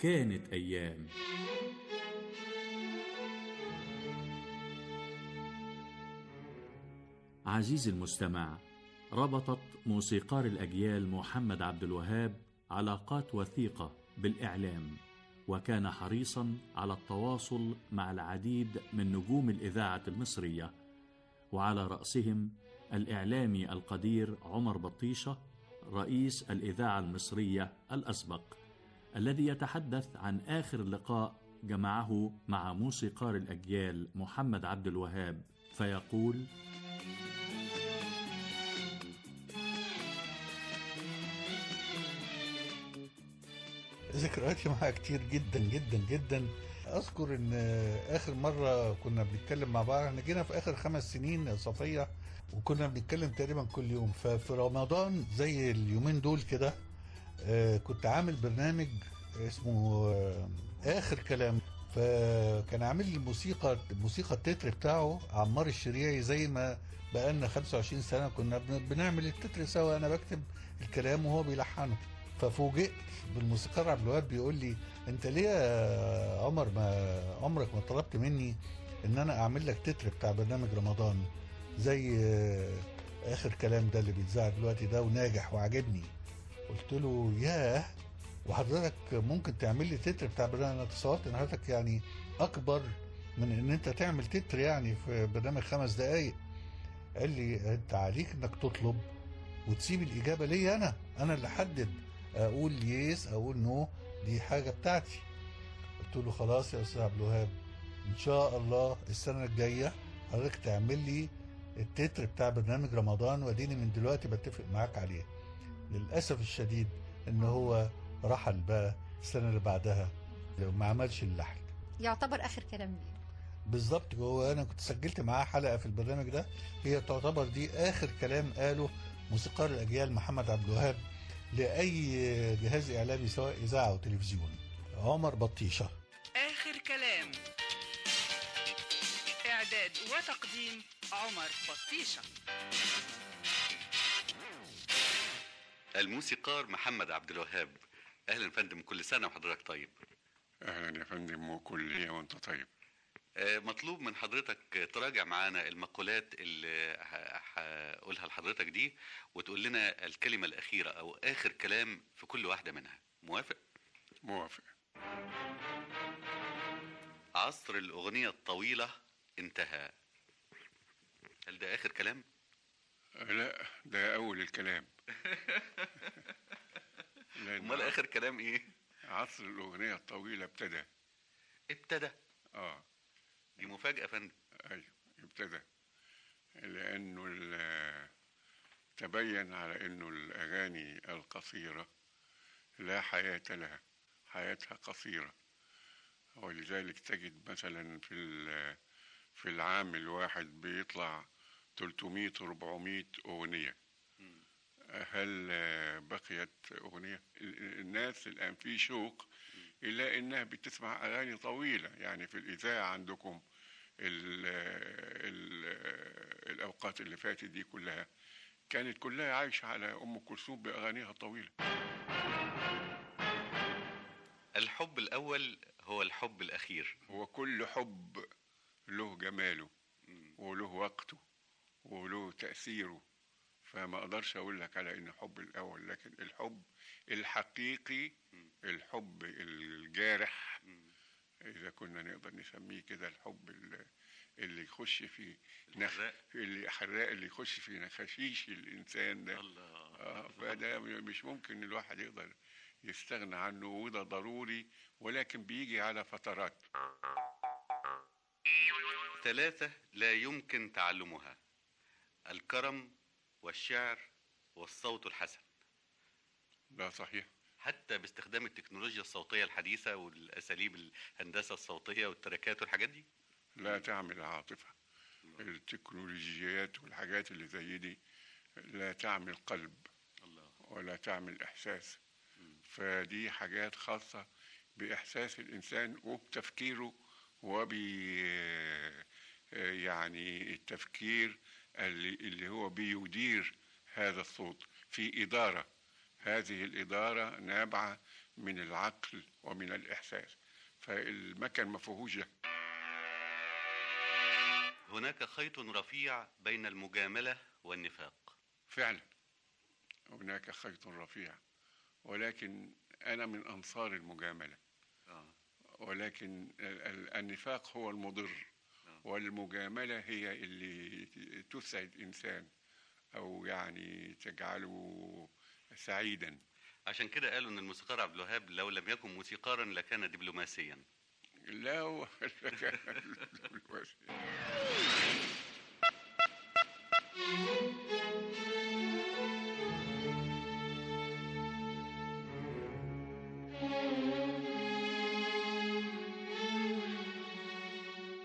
كانت أيام. عزيزي المستمع ربطت موسيقار الأجيال محمد عبد الوهاب علاقات وثيقة بالإعلام وكان حريصا على التواصل مع العديد من نجوم الإذاعة المصرية وعلى رأسهم الإعلامي القدير عمر بطيشة رئيس الإذاعة المصرية الأسبق. الذي يتحدث عن آخر لقاء جمعه مع موسيقار الأجيال محمد عبد الوهاب فيقول ذكرياتي معاها كتير جدا جدا جدا. أذكر إن آخر مرة كنا بنتكلم مع بعض إحنا جينا في آخر خمس سنين صفية وكنا بنتكلم تقريبا كل يوم. ففي رمضان زي اليومين دول كده كنت عامل برنامج اسمه آه، آخر كلام. فكان عامل الموسيقى الموسيقى التتر بتاعه عمار الشريعي زي ما بقالنا 25 سنة كنا بن- بنعمل التتر سوا. أنا بكتب الكلام وهو بيلحنه. ففوجئت بالموسيقار عبد الوهاب بيقول لي أنت ليه يا عمر ما عمرك ما طلبت مني إن أنا أعمل لك تتر بتاع برنامج رمضان؟ زي آه، آخر كلام ده اللي بيتذاع دلوقتي ده وناجح وعجبني قلت له ياه وحضرتك ممكن تعمل لي تتر بتاع برنامج تصورت ان حضرتك يعني أكبر من إن أنت تعمل تتر يعني في برنامج خمس دقايق. قال لي أنت عليك إنك تطلب وتسيب الإجابة ليا أنا. أنا اللي أحدد. أقول يس أقول نو دي حاجة بتاعتي. قلت له خلاص يا أستاذ عبد الوهاب إن شاء الله السنة الجاية حضرتك تعمل لي التتر بتاع برنامج رمضان واديني من دلوقتي بتفق معاك عليه. للأسف الشديد إن هو رحل بقى السنة اللي بعدها ما عملش اللحن. يعتبر آخر كلام ليه. بالظبط هو أنا كنت سجلت معاه حلقة في البرنامج ده هي تعتبر دي آخر كلام قاله موسيقار الأجيال محمد عبد الوهاب لأي جهاز إعلامي سواء إذاعة أو تلفزيون. عمر بطيشة. آخر كلام. إعداد وتقديم عمر بطيشة. الموسيقار محمد عبد الوهاب. أهلا فندم كل سنة وحضرتك طيب. أهلا يا فندم وكلية وأنت طيب. آه، مطلوب من حضرتك تراجع معانا المقولات اللي هقولها لحضرتك دي وتقول لنا الكلمة الأخيرة أو آخر كلام في كل واحدة منها. موافق؟ موافق. عصر الأغنية الطويلة انتهى. هل ده آخر كلام؟ لا ده أول الكلام. امال آخر كلام إيه؟ عصر الأغنية الطويلة ابتدى. ابتدى. آه. دي مفاجأة يا فندم. أيوه ابتدى. لأنه تبين على إنه الأغاني القصيرة لا حياة لها حياتها قصيرة. ولذلك تجد مثلا في في العام الواحد بيطلع 300 400 أغنية. هل بقيت اغنية الناس الآن في شوق إلى إنها بتسمع أغاني طويلة؟ يعني في الإذاعة عندكم ال ال الأوقات اللي فاتت دي كلها كانت كلها عايشة على أم كلثوم بأغانيها الطويلة. الحب الأول هو الحب الأخير. هو كل حب له جماله وله وقته وله تأثيره. فما أقدرش أقول لك على إن حب الأول لكن الحب الحقيقي الحب الجارح إذا كنا نقدر نسميه كده الحب ال- اللي يخش في نخ... اللي حراق اللي يخش في نخاشيش الإنسان ده. الله. آه فده مش ممكن الواحد يقدر يستغنى عنه وده ضروري ولكن بيجي على فترات. ثلاثة لا يمكن تعلمها. الكرم والشعر والصوت الحسن. ده صحيح. حتى باستخدام التكنولوجيا الصوتية الحديثة والأساليب الهندسة الصوتية والتراكات والحاجات دي. لا تعمل عاطفة. التكنولوجيات والحاجات اللي زي دي لا تعمل قلب الله. ولا تعمل إحساس. فدي حاجات خاصة بإحساس الإنسان وبتفكيره. وب يعني التفكير اللي, اللي هو بيدير هذا الصوت في إدارة. هذه الإدارة نابعة من العقل ومن الإحساس. فالمكن ما فيهوش ده. هناك خيط رفيع بين المجاملة والنفاق. فعلا هناك خيط رفيع. ولكن أنا من أنصار المجاملة. آه. ولكن ال- ال- النفاق هو المضر. والمجاملة هي اللي تسعد إنسان أو يعني تجعله سعيدا. عشان كده قالوا إن الموسيقار عبد الوهاب لو لم يكن موسيقارا لكان دبلوماسيا. لا لكان دبلوماسيا.